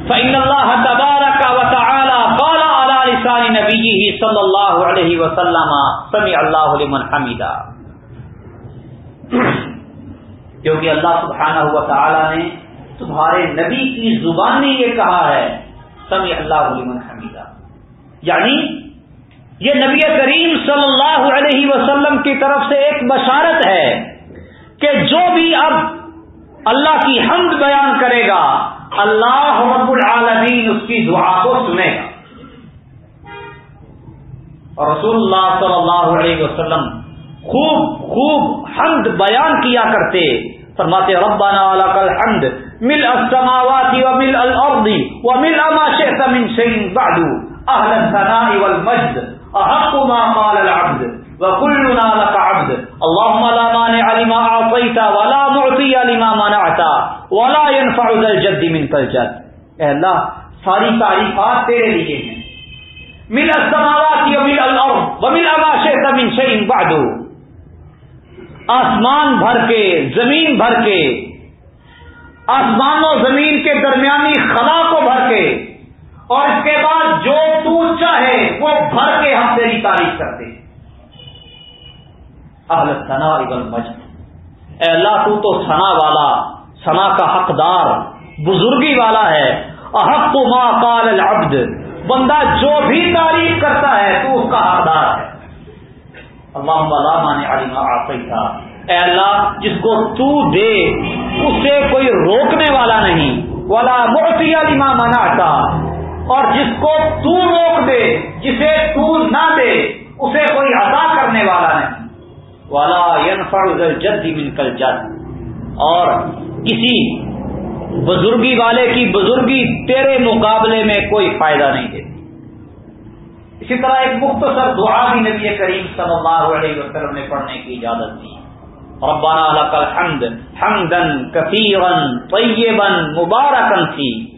فإن اللہ تبارک و نبی صلی اللہ علیہ وسلم سمی اللہ لمن حمیدہ۔ کیونکہ اللہ سبحانہ ہوا تعالی نے تمہارے نبی کی زبان نے یہ کہا ہے سمی اللہ علیہ حمیدہ۔ یعنی یہ نبی کریم صلی اللہ علیہ وسلم کی طرف سے ایک بشارت ہے کہ جو بھی اب اللہ کی حمد بیان کرے گا، اللہ رب العالمین اس کی دعا کو سنے گا۔ اور رسول اللہ صلی اللہ علیہ وسلم خوب خوب حمد بیان کیا کرتے، فرماتے، ربنا لك الحمد مل السماوات ومل الارض ومل ما شئت من شيء بعد، اهل الثناء والمجد، احق ما قال العبد وكلنا لك عبد، اللهم لا مانع لما اعطيت ولا معطي لما منعت ولا ينفع ذا الجد منك الجد اے اللہ، ساری تعریفات تیرے لیے ہیں۔ مل السماوات ومل الارض ومل ما شئت من شيء بعد. آسمان بھر کے، زمین بھر کے، آسمان و زمین کے درمیانی خلا کو بھر کے، اور اس کے بعد جو تو چاہے وہ بھر کے ہم تیری تعریف کرتے اہل ثنا ابل مجد اے اللہ، تو تو ثنا والا، ثنا کا حقدار، بزرگی والا ہے. احق ما قال العبد. بندہ جو بھی تعریف کرتا ہے تو اس کا حقدار ہے۔ اللہ علیما علیم تھا اے اللہ، جس کو تو دے اس سے کوئی روکنے والا نہیں۔ والا موتی علیما منا تھا اور جس کو تو روک دے، جسے تو نہ دے، اسے کوئی عطا کرنے والا نہیں۔ والا ین جد من کل جد۔ اور کسی بزرگی والے کی بزرگی تیرے مقابلے میں کوئی فائدہ نہیں دیتی۔ اسی طرح ایک مختصر دعا بھی نبی کریم صلی اللہ علیہ وسلم نے پڑھنے کی اجازت دی۔ ربنا لك الحمد حمدا كثيرا طيبا مباركا تھی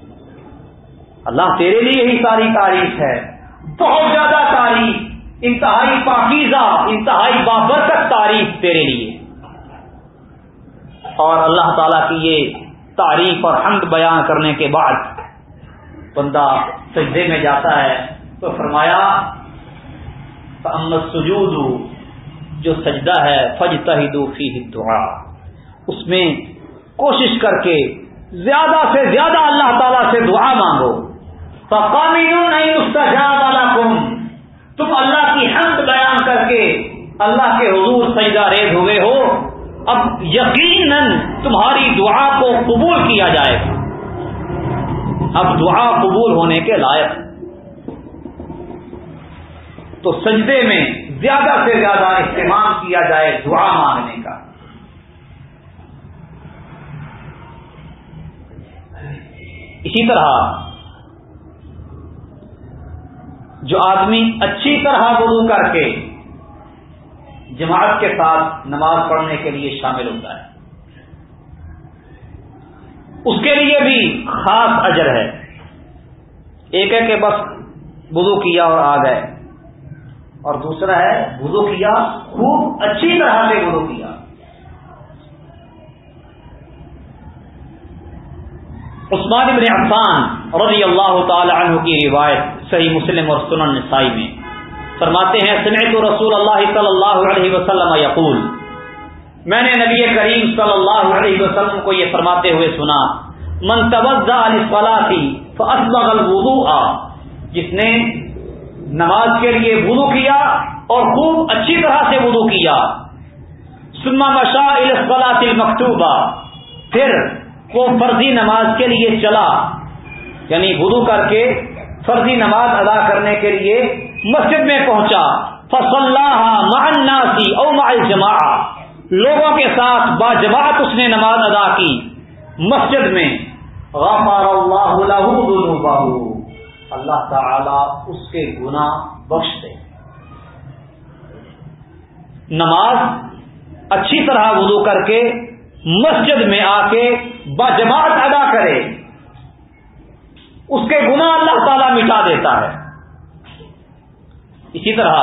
اللہ تیرے لیے ہی ساری تعریف ہے۔ بہت زیادہ تعریف، انتہائی پاکیزہ، انتہائی بابرکت تعریف تیرے لیے۔ اور اللہ تعالی کی یہ تعریف اور حمد بیان کرنے کے بعد بندہ سجدے میں جاتا ہے تو فرمایا سجود جو سجدہ ہے فج تہدو فی دعا اس میں کوشش کر کے زیادہ سے زیادہ اللہ تعالی سے دعا مانگو۔ پکانی نہیں والا کم تم اللہ کی حمد بیان کر کے اللہ کے حضور سجدہ ریز ہوئے ہو۔ اب یقیناً تمہاری دعا کو قبول کیا جائے گا۔ اب دعا قبول ہونے کے لائق۔ تو سجدے میں زیادہ سے زیادہ استعمال کیا جائے دعا مانگنے کا۔ اسی طرح جو آدمی اچھی طرح وضو کر کے جماعت کے ساتھ نماز پڑھنے کے لیے شامل ہوتا ہے۔ اس کے لیے بھی خاص اجر ہے۔ ایک ہے کہ بس وضو کیا اور آ گئے۔ اور دوسرا ہے وضو کیا، خوب اچھی طرح سے وضو کیا۔ عثمان ابن عفان رضی اللہ تعالی عنہ کی روایت صحیح مسلم اور سنن نسائی میں۔ فرماتے ہیں، سمعت رسول اللہ صلی اللہ علیہ وسلم یقول، میں نے نبی کریم صلی اللہ علیہ وسلم کو یہ فرماتے ہوئے سنا، من فاسبغ الوضوء. جس نے نماز کے لیے وضو کیا اور خوب اچھی طرح سے وضو کیا۔ سما مشاء مکتوبہ پھر وہ فرضی نماز کے لیے چلا یعنی وضو کر کے فرضی نماز ادا کرنے کے لیے مسجد میں پہنچا۔ فصلاح او مع جما لوگوں کے ساتھ با جماعت اس نے نماز ادا کی۔ مسجد میں غفر اللہ له اللہ تعالی اس کے گنا بخش دے نماز اچھی طرح وضو کر کے مسجد میں آ کے باجماعت ادا کرے۔ اس کے گنا اللہ تعالی مٹا دیتا ہے۔ اسی طرح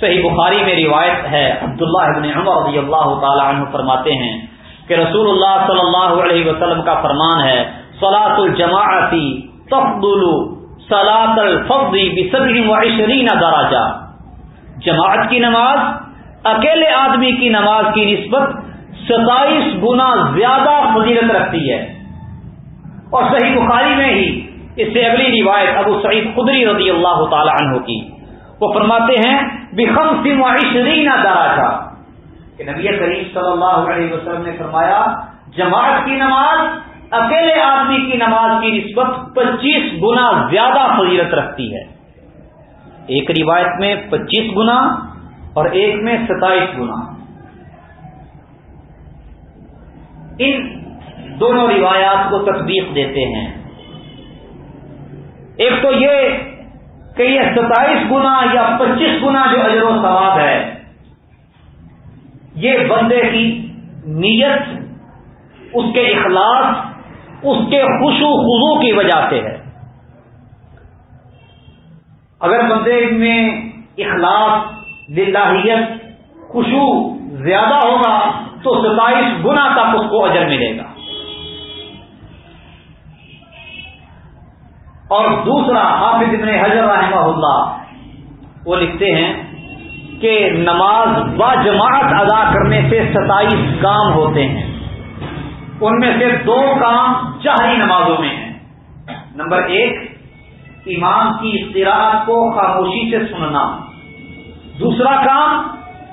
صحیح بخاری میں روایت ہے، عبداللہ ابن عمر رضی اللہ تعالی عنہ فرماتے ہیں کہ رسول اللہ صلی اللہ علیہ وسلم کا فرمان ہے سلاۃ الجماعتی تفضل سلاط الفی بسبی و عشرین دراجہ جماعت کی نماز، اکیلے آدمی کی نماز کی نسبت ستائیس گنا زیادہ فضیلت رکھتی ہے۔ اور صحیح بخاری میں ہی اس سے اگلی روایت ابو سعید خدری رضی اللہ تعالی عنہ کی۔ وہ فرماتے ہیں بخم سم عشرین دراجہ کہ نبی کریم صلی اللہ علیہ وسلم نے فرمایا، جماعت کی نماز، اکیلے آدمی کی نماز کی نسبت پچیس گنا زیادہ فضیلت رکھتی ہے۔ ایک روایت میں پچیس گنا اور ایک میں ستائیس گنا۔ ان دونوں روایات کو تصدیق دیتے ہیں۔ ایک تو یہ کہ یہ ستائیس گنا یا پچیس گنا جو اجر و ثواب ہے، یہ بندے کی نیت، اس کے اخلاص، اس کے خوشو خزو کی وجہ سے ہے۔ اگر بندے میں اخلاص، للہیت خوشو زیادہ ہوگا، تو ستائیس گنا تک اس کو اجر ملے گا۔ اور دوسرا حافظ ابن حضر رحمہ اللہ، وہ لکھتے ہیں کہ نماز با جماعت ادا کرنے سے ستائیس کام ہوتے ہیں۔ ان میں سے دو کام چاہی نمازوں میں ہیں۔ نمبر ایک، امام کی اختراعات کو خاموشی سے سننا۔ دوسرا کام،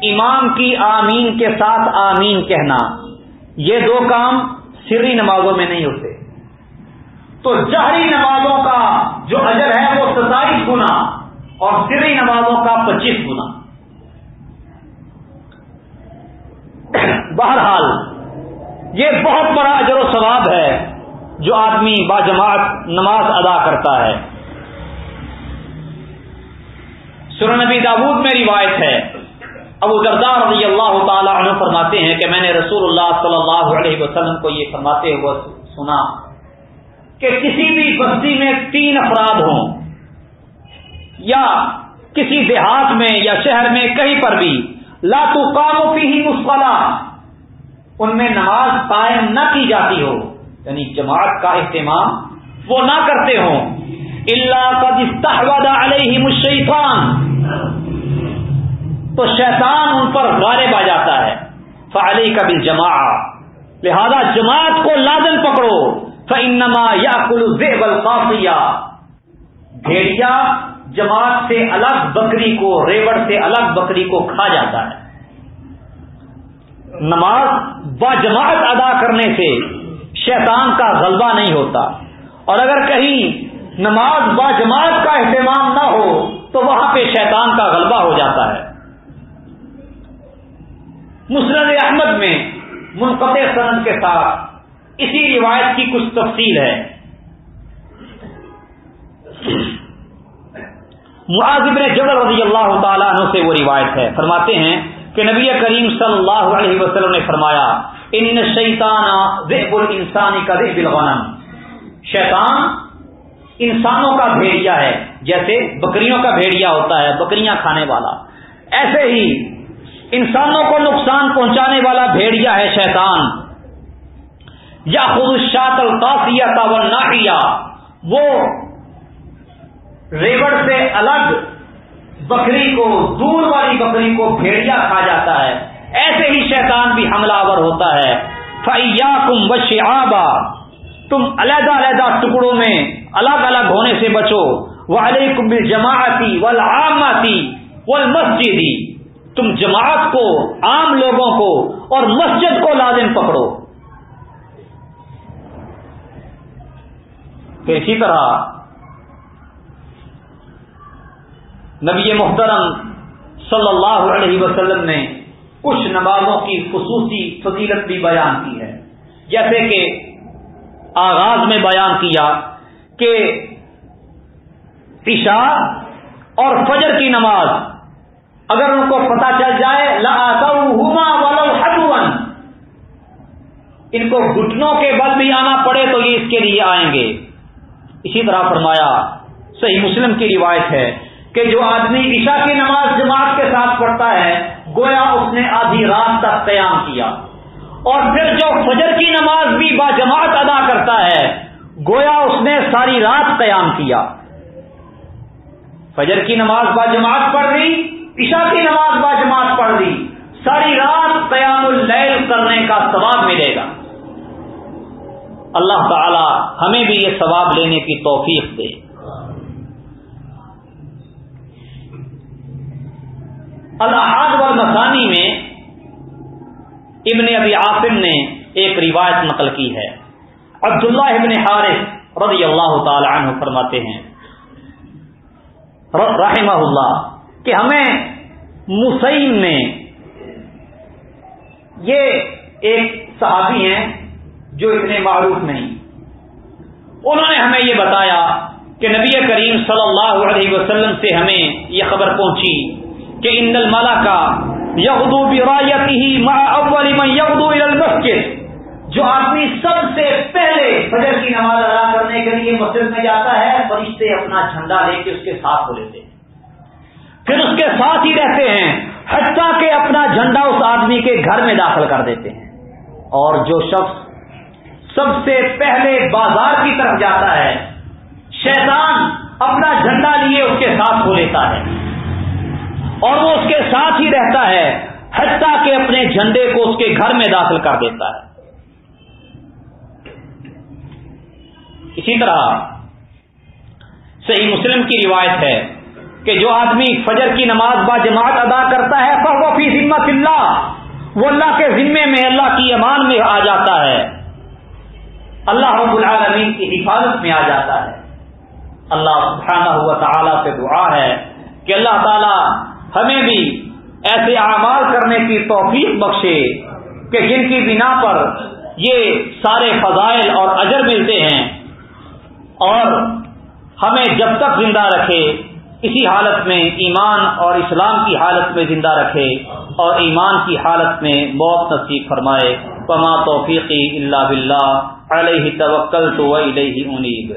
امام کی آمین کے ساتھ آمین کہنا۔ یہ دو کام سری نمازوں میں نہیں ہوتے۔ تو جہری نمازوں کا جو اجر ہے وہ ستائیس گنا اور سری نمازوں کا پچیس گنا۔ بہرحال، یہ بہت بڑا اجر و ثواب ہے جو آدمی باجماعت نماز ادا کرتا ہے۔ سرنبی دابود میں روایت ہے۔ ابو دردار رضی اللہ تعالی عنہ فرماتے ہیں کہ میں نے رسول اللہ صلی اللہ علیہ وسلم کو یہ فرماتے ہوئے سنا۔ کہ کسی بھی بستی میں تین افراد ہوں، یا کسی دیہات میں یا شہر میں کہیں پر بھی لاتو کاموں کی ہی ان میں نماز قائم نہ کی جاتی ہو یعنی جماعت کا اہتمام وہ نہ کرتے ہوں۔ اللہ کا جس علیہ مشیفان تو شیطان ان پر غالب آ جاتا ہے۔ فعلی کا بھی جما لہذا جماعت کو لازم پکڑو۔ فنما یا کل زیب بھیڑیا جماعت سے الگ بکری کو، ریوڑ سے الگ بکری کو کھا جاتا ہے۔ نماز با جماعت ادا کرنے سے شیطان کا غلبہ نہیں ہوتا۔ اور اگر کہیں نماز با جماعت کا اہتمام نہ ہو، تو وہاں پہ شیطان کا غلبہ ہو جاتا ہے۔ مسرد احمد میں منقطع سند کے ساتھ اسی روایت کی کچھ تفصیل ہے۔ معاذب جبل رضی اللہ تعالیٰ عنہ سے وہ روایت ہے۔ فرماتے ہیں کہ نبی کریم صلی اللہ علیہ وسلم نے فرمایا، ان شیطانہ ذیب الانسانی کا ذیب الغنم شیطان انسانوں کا بھیڑیا ہے، جیسے بکریوں کا بھیڑیا ہوتا ہے، بکریاں کھانے والا۔ ایسے ہی انسانوں کو نقصان پہنچانے والا بھیڑیا ہے شیطان۔ یا خود شاط القافیہ تاول وہ ریوڑ سے الگ بکری کو، دور والی بکری کو بھیڑیا کھا جاتا ہے۔ ایسے ہی شیطان بھی حملہ آور ہوتا ہے۔ فیا کم تم علیحدہ علیحدہ ٹکڑوں میں الگ الگ ہونے سے بچو۔ وہ علیکم جماعتی ول آماتی تم جماعت کو، عام لوگوں کو اور مسجد کو لازم پکڑو۔ پھر اسی طرح نبی محترم صلی اللہ علیہ وسلم نے کچھ نمازوں کی خصوصی فضیلت بھی بیان کی ہے۔ جیسے کہ آغاز میں بیان کیا کہ عشاء اور فجر کی نماز اگر ان کو پتا چل جائے ان کو گھٹنوں کے بل بھی آنا پڑے تو یہ اس کے لیے آئیں گے۔ اسی طرح فرمایا، صحیح مسلم کی روایت ہے کہ جو آدمی عشاء کی نماز جماعت کے ساتھ پڑھتا ہے، گویا اس نے آدھی رات تک قیام کیا۔ اور پھر جو فجر کی نماز بھی با جماعت ادا کرتا ہے، گویا اس نے ساری رات قیام کیا۔ فجر کی نماز با جماعت پڑھ رہی عشاء کی نماز با جماعت پڑھ لی، ساری رات قیام اللیل کرنے کا ثواب ملے گا۔ اللہ تعالی ہمیں بھی یہ ثواب لینے کی توفیق دے۔ الحاد والمسانی میں ابن ابی عاصم نے ایک روایت نقل کی ہے۔ عبداللہ ابن حارث رضی اللہ تعالی عنہ فرماتے ہیں۔ رحمہ اللہ کہ ہمیں مسئم نے یہ ایک صحابی ہیں جو اتنے معروف نہیں۔ انہوں نے ہمیں یہ بتایا کہ نبی کریم صلی اللہ علیہ وسلم سے ہمیں یہ خبر پہنچی کہ ان الملا کا یغدو برایتی ہی اول من یغدو الى المسجد۔ جو آدمی سب سے پہلے فجر کی نماز ادا کرنے کے لیے مسجد میں جاتا ہے، فرشتے اپنا جھنڈا لے کے اس کے ساتھ ہو لیتے ہیں۔ پھر اس کے ساتھ ہی رہتے ہیں، حتیٰ کہ اپنا جھنڈا اس آدمی کے گھر میں داخل کر دیتے ہیں۔ اور جو شخص سب سے پہلے بازار کی طرف جاتا ہے۔ شیطان اپنا جھنڈا لیے اس کے ساتھ ہو لیتا ہے۔ اور وہ اس کے ساتھ ہی رہتا ہے، حتیٰ کہ اپنے جھنڈے کو اس کے گھر میں داخل کر دیتا ہے۔ اسی طرح صحیح مسلم کی روایت ہے کہ جو آدمی فجر کی نماز با جماعت ادا کرتا ہے وہ فی ذمت اللہ۔ وہ اللہ کے ذمے میں، اللہ کی امان میں آ جاتا ہے۔ اللہ رب العالمین کی حفاظت میں آ جاتا ہے۔ اللہ سبحانہ ہوا تعالی سے دعا ہے کہ اللہ تعالی ہمیں بھی ایسے اعمال کرنے کی توفیق بخشے کہ جن کی بنا پر یہ سارے فضائل اور اجر ملتے ہیں اور ہمیں جب تک زندہ رکھے، اسی حالت میں ایمان اور اسلام کی حالت میں زندہ رکھے اور ایمان کی حالت میں موت نصیب فرمائے۔ پما توفیقی اللہ بلّہ علیہ توکل تو انیب۔